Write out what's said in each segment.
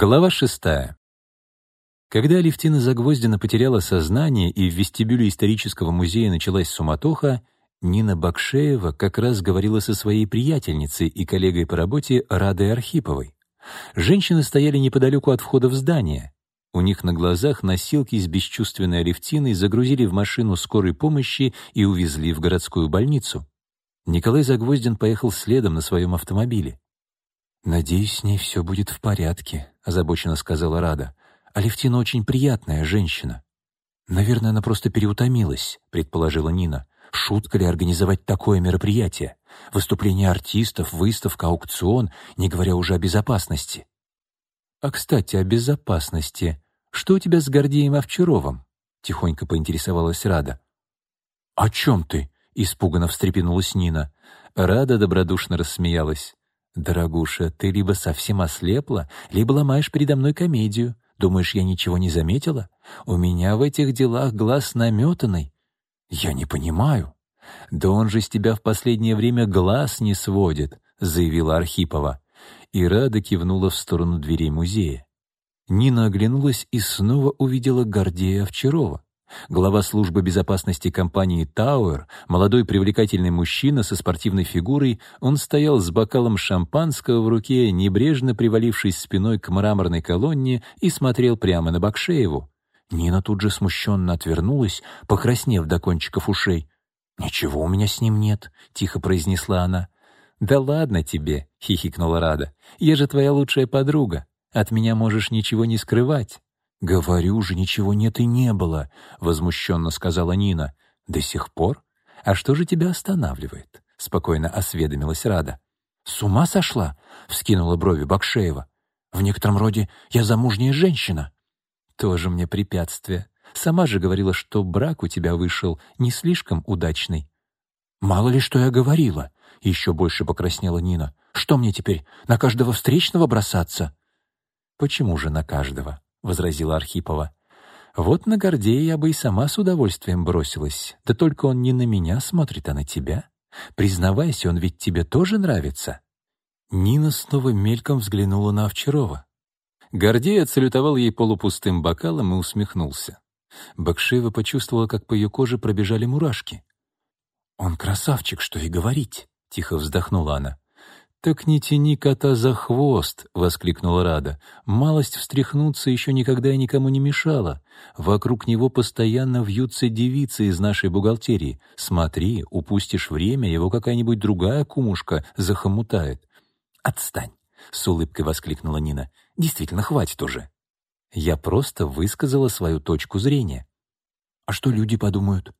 Глава шестая. Когда Алевтина Загвоздина потеряла сознание и в вестибюле исторического музея началась суматоха, Нина Бакшеева как раз говорила со своей приятельницей и коллегой по работе Радой Архиповой. Женщины стояли неподалеку от входа в здание. У них на глазах носилки с бесчувственной Алевтиной загрузили в машину скорой помощи и увезли в городскую больницу. Николай Загвоздин поехал следом на своем автомобиле. «Надеюсь, с ней все будет в порядке», — озабоченно сказала Рада. «Алевтина очень приятная женщина». «Наверное, она просто переутомилась», — предположила Нина. «Шутка ли организовать такое мероприятие? Выступление артистов, выставка, аукцион, не говоря уже о безопасности». «А, кстати, о безопасности. Что у тебя с Гордеем Овчаровым?» — тихонько поинтересовалась Рада. «О чем ты?» — испуганно встрепенулась Нина. Рада добродушно рассмеялась. «Дорогуша, ты либо совсем ослепла, либо ломаешь передо мной комедию. Думаешь, я ничего не заметила? У меня в этих делах глаз наметанный». «Я не понимаю». «Да он же с тебя в последнее время глаз не сводит», — заявила Архипова. И Рада кивнула в сторону дверей музея. Нина оглянулась и снова увидела Гордея Овчарова. Глава службы безопасности компании «Тауэр», молодой привлекательный мужчина со спортивной фигурой, он стоял с бокалом шампанского в руке, небрежно привалившись спиной к мраморной колонне и смотрел прямо на Бакшееву. Нина тут же смущенно отвернулась, покраснев до кончиков ушей. «Ничего у меня с ним нет», — тихо произнесла она. «Да ладно тебе», — хихикнула Рада. «Я же твоя лучшая подруга. От меня можешь ничего не скрывать». «Говорю же, ничего нет и не было», — возмущенно сказала Нина. «До сих пор? А что же тебя останавливает?» — спокойно осведомилась Рада. «С ума сошла?» — вскинула брови Бакшеева. «В некотором роде я замужняя женщина». «Тоже мне препятствие. Сама же говорила, что брак у тебя вышел не слишком удачный». «Мало ли, что я говорила», — еще больше покраснела Нина. «Что мне теперь, на каждого встречного бросаться?» «Почему же на каждого?» — возразила Архипова. «Вот на Гордея я бы и сама с удовольствием бросилась. Да только он не на меня смотрит, а на тебя. Признавайся, он ведь тебе тоже нравится». Нина снова мельком взглянула на Овчарова. Гордей отсалютовал ей полупустым бокалом и усмехнулся. Бакшеева почувствовала, как по ее коже пробежали мурашки. «Он красавчик, что и говорить», — тихо вздохнула она. «Так не тяни кота за хвост!» — воскликнула Рада. «Малость встряхнуться еще никогда и никому не мешала. Вокруг него постоянно вьются девицы из нашей бухгалтерии. Смотри, упустишь время, его какая-нибудь другая кумушка захомутает». «Отстань!» — с улыбкой воскликнула Нина. «Действительно, хватит уже!» Я просто высказала свою точку зрения. «А что люди подумают?»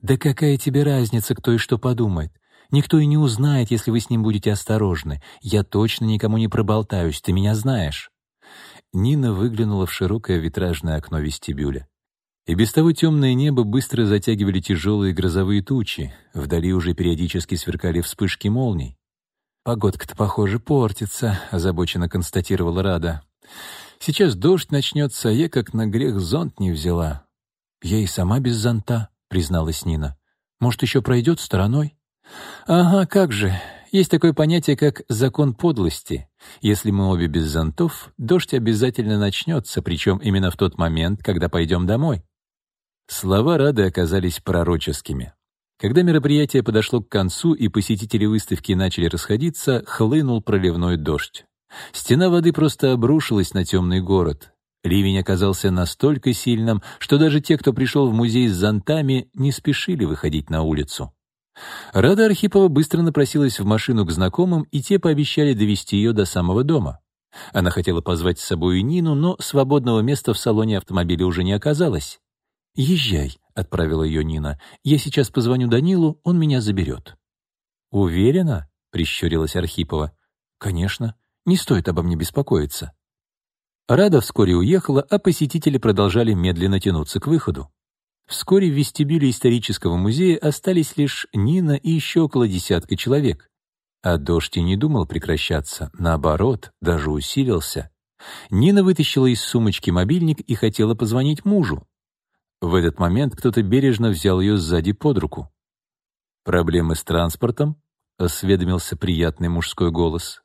«Да какая тебе разница, кто и что подумает? Никто и не узнает, если вы с ним будете осторожны. Я точно никому не проболтаюсь, ты меня знаешь». Нина выглянула в широкое витражное окно вестибюля. И без того темное небо быстро затягивали тяжелые грозовые тучи, вдали уже периодически сверкали вспышки молний. «Погодка-то, похоже, портится», — озабоченно констатировала Рада. «Сейчас дождь начнется, а я как на грех зонт не взяла». «Я и сама без зонта», — призналась Нина. «Может, еще пройдет стороной?» Ага, как же. Есть такое понятие, как закон подлости. Если мы обе без зонтов, дождь обязательно начнется, причем именно в тот момент, когда пойдем домой. Слова Рады оказались пророческими. Когда мероприятие подошло к концу и посетители выставки начали расходиться, хлынул проливной дождь. Стена воды просто обрушилась на темный город. Ливень оказался настолько сильным, что даже те, кто пришел в музей с зонтами, не спешили выходить на улицу. Рада Архипова быстро напросилась в машину к знакомым, и те пообещали довести ее до самого дома. Она хотела позвать с собой Нину, но свободного места в салоне автомобиля уже не оказалось. «Езжай», — отправила ее Нина. «Я сейчас позвоню Данилу, он меня заберет». «Уверена?» — прищурилась Архипова. «Конечно. Не стоит обо мне беспокоиться». Рада вскоре уехала, а посетители продолжали медленно тянуться к выходу. Вскоре в вестибюле исторического музея остались лишь Нина и еще около десятка человек. А дождь и не думал прекращаться, наоборот, даже усилился. Нина вытащила из сумочки мобильник и хотела позвонить мужу. В этот момент кто-то бережно взял ее сзади под руку. «Проблемы с транспортом?» — осведомился приятный мужской голос.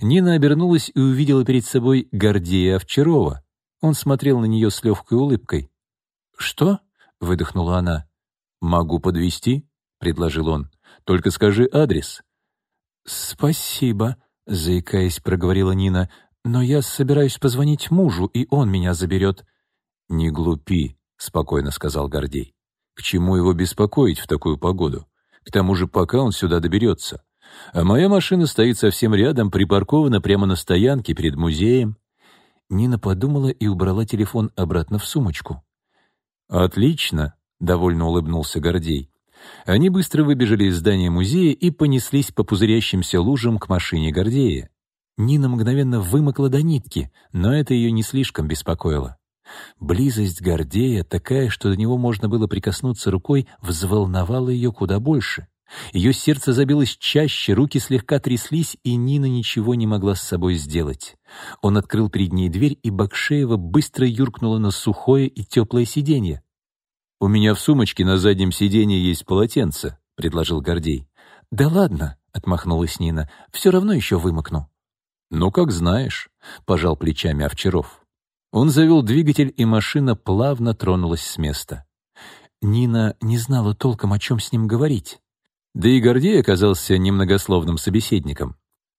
Нина обернулась и увидела перед собой Гордея Овчарова. Он смотрел на нее с легкой улыбкой. «Что?» — выдохнула она. «Могу подвести, предложил он. «Только скажи адрес». «Спасибо», — заикаясь, проговорила Нина. «Но я собираюсь позвонить мужу, и он меня заберет». «Не глупи», — спокойно сказал Гордей. «К чему его беспокоить в такую погоду? К тому же пока он сюда доберется. А моя машина стоит совсем рядом, припаркована прямо на стоянке перед музеем». Нина подумала и убрала телефон обратно в сумочку. «Отлично», — довольно улыбнулся Гордей. Они быстро выбежали из здания музея и понеслись по пузырящимся лужам к машине Гордея. Нина мгновенно вымокла до нитки, но это ее не слишком беспокоило. Близость Гордея, такая, что до него можно было прикоснуться рукой, взволновала ее куда больше. Ее сердце забилось чаще, руки слегка тряслись, и Нина ничего не могла с собой сделать. Он открыл перед ней дверь, и Бакшеева быстро юркнула на сухое и теплое сиденье. «У меня в сумочке на заднем сиденье есть полотенце», — предложил Гордей. «Да ладно», — отмахнулась Нина, — «все равно еще вымокну». «Ну, как знаешь», — пожал плечами Овчаров. Он завел двигатель, и машина плавно тронулась с места. Нина не знала толком, о чем с ним говорить. Да и Гордей оказался немногословным собеседником.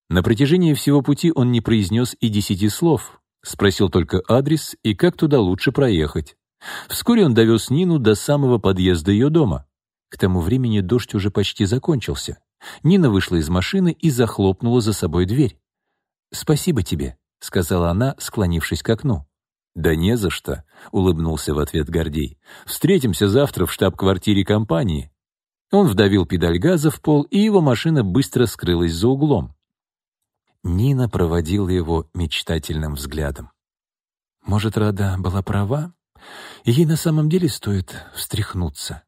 На протяжении всего пути он не произнес и десяти слов, спросил только адрес и как туда лучше проехать. Вскоре он довез Нину до самого подъезда ее дома. К тому времени дождь уже почти закончился. Нина вышла из машины и захлопнула за собой дверь. «Спасибо тебе», — сказала она, склонившись к окну. «Да не за что», — улыбнулся в ответ Гордей. «Встретимся завтра в штаб-квартире компании. Он вдавил педаль газа в пол, и его машина быстро скрылась за углом. Нина проводила его мечтательным взглядом. Может, Рада была права? ей на самом деле стоит встряхнуться.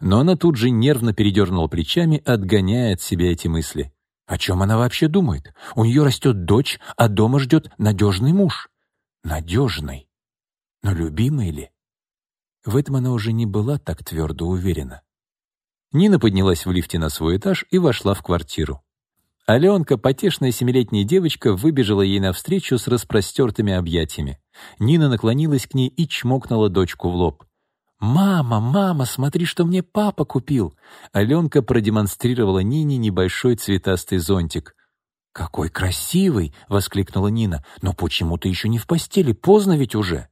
Но она тут же нервно передернула плечами, отгоняя от себя эти мысли. О чем она вообще думает? У нее растет дочь, а дома ждет надежный муж. Надежный. Но любимый ли? В этом она уже не была так твердо уверена. Нина поднялась в лифте на свой этаж и вошла в квартиру. Аленка, потешная семилетняя девочка, выбежала ей навстречу с распростертыми объятиями. Нина наклонилась к ней и чмокнула дочку в лоб. «Мама, мама, смотри, что мне папа купил!» Аленка продемонстрировала Нине небольшой цветастый зонтик. «Какой красивый!» — воскликнула Нина. «Но почему ты еще не в постели? Поздно ведь уже!»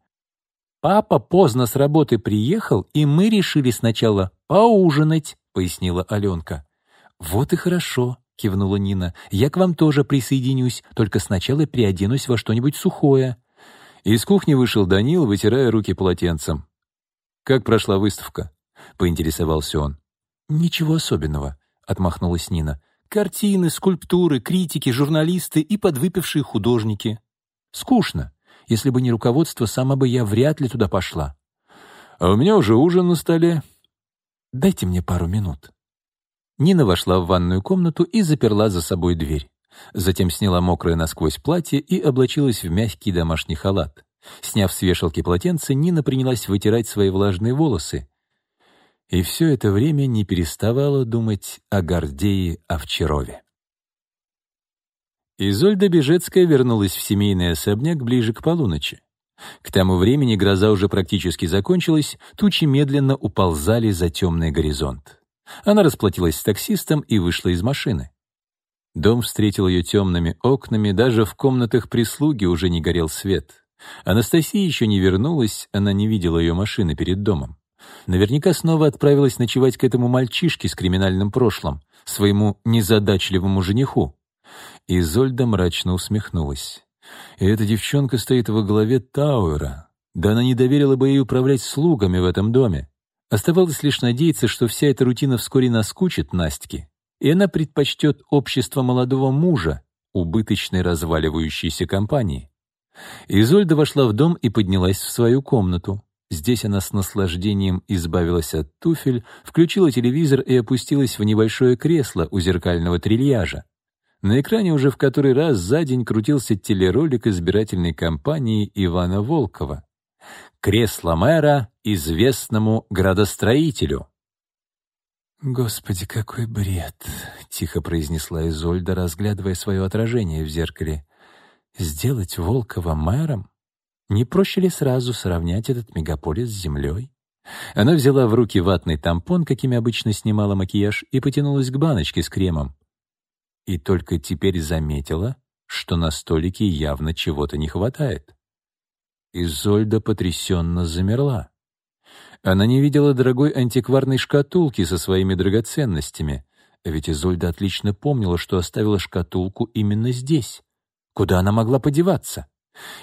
«Папа поздно с работы приехал, и мы решили сначала поужинать», — пояснила Аленка. «Вот и хорошо», — кивнула Нина. «Я к вам тоже присоединюсь, только сначала переоденусь во что-нибудь сухое». Из кухни вышел Данил, вытирая руки полотенцем. «Как прошла выставка?» — поинтересовался он. «Ничего особенного», — отмахнулась Нина. «Картины, скульптуры, критики, журналисты и подвыпившие художники. Скучно. Если бы не руководство, сама бы я вряд ли туда пошла». «А у меня уже ужин на столе», Дайте мне пару минут». Нина вошла в ванную комнату и заперла за собой дверь. Затем сняла мокрое насквозь платье и облачилась в мягкий домашний халат. Сняв с вешалки полотенце, Нина принялась вытирать свои влажные волосы. И все это время не переставала думать о Гордее Овчарове. Изольда Бежецкая вернулась в семейный особняк ближе к полуночи. К тому времени гроза уже практически закончилась, тучи медленно уползали за темный горизонт. Она расплатилась с таксистом и вышла из машины. Дом встретил ее темными окнами, даже в комнатах прислуги уже не горел свет. Анастасия еще не вернулась, она не видела ее машины перед домом. Наверняка снова отправилась ночевать к этому мальчишке с криминальным прошлым, своему незадачливому жениху. Изольда мрачно усмехнулась. И эта девчонка стоит во главе Тауэра. Да она не доверила бы ей управлять слугами в этом доме. Оставалось лишь надеяться, что вся эта рутина вскоре наскучит Настке, и она предпочтет общество молодого мужа, убыточной разваливающейся компании. Изольда вошла в дом и поднялась в свою комнату. Здесь она с наслаждением избавилась от туфель, включила телевизор и опустилась в небольшое кресло у зеркального трильяжа. На экране уже в который раз за день крутился телеролик избирательной кампании Ивана Волкова. «Кресло мэра известному градостроителю». «Господи, какой бред!» — тихо произнесла Изольда, разглядывая свое отражение в зеркале. «Сделать Волкова мэром? Не проще ли сразу сравнять этот мегаполис с землей?» Она взяла в руки ватный тампон, какими обычно снимала макияж, и потянулась к баночке с кремом. И только теперь заметила, что на столике явно чего-то не хватает. Изольда потрясенно замерла. Она не видела дорогой антикварной шкатулки со своими драгоценностями, ведь Изольда отлично помнила, что оставила шкатулку именно здесь. Куда она могла подеваться?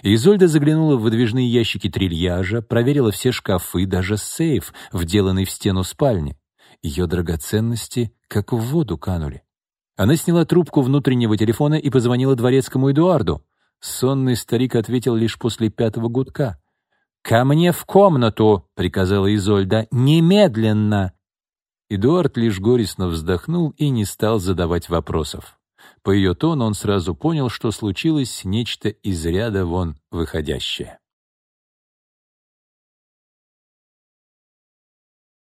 Изольда заглянула в выдвижные ящики трильяжа, проверила все шкафы, даже сейф, вделанный в стену спальни. Ее драгоценности как в воду канули. Она сняла трубку внутреннего телефона и позвонила дворецкому Эдуарду. Сонный старик ответил лишь после пятого гудка. «Ко мне в комнату!» — приказала Изольда. «Немедленно!» Эдуард лишь горестно вздохнул и не стал задавать вопросов. По ее тону он сразу понял, что случилось нечто из ряда вон выходящее.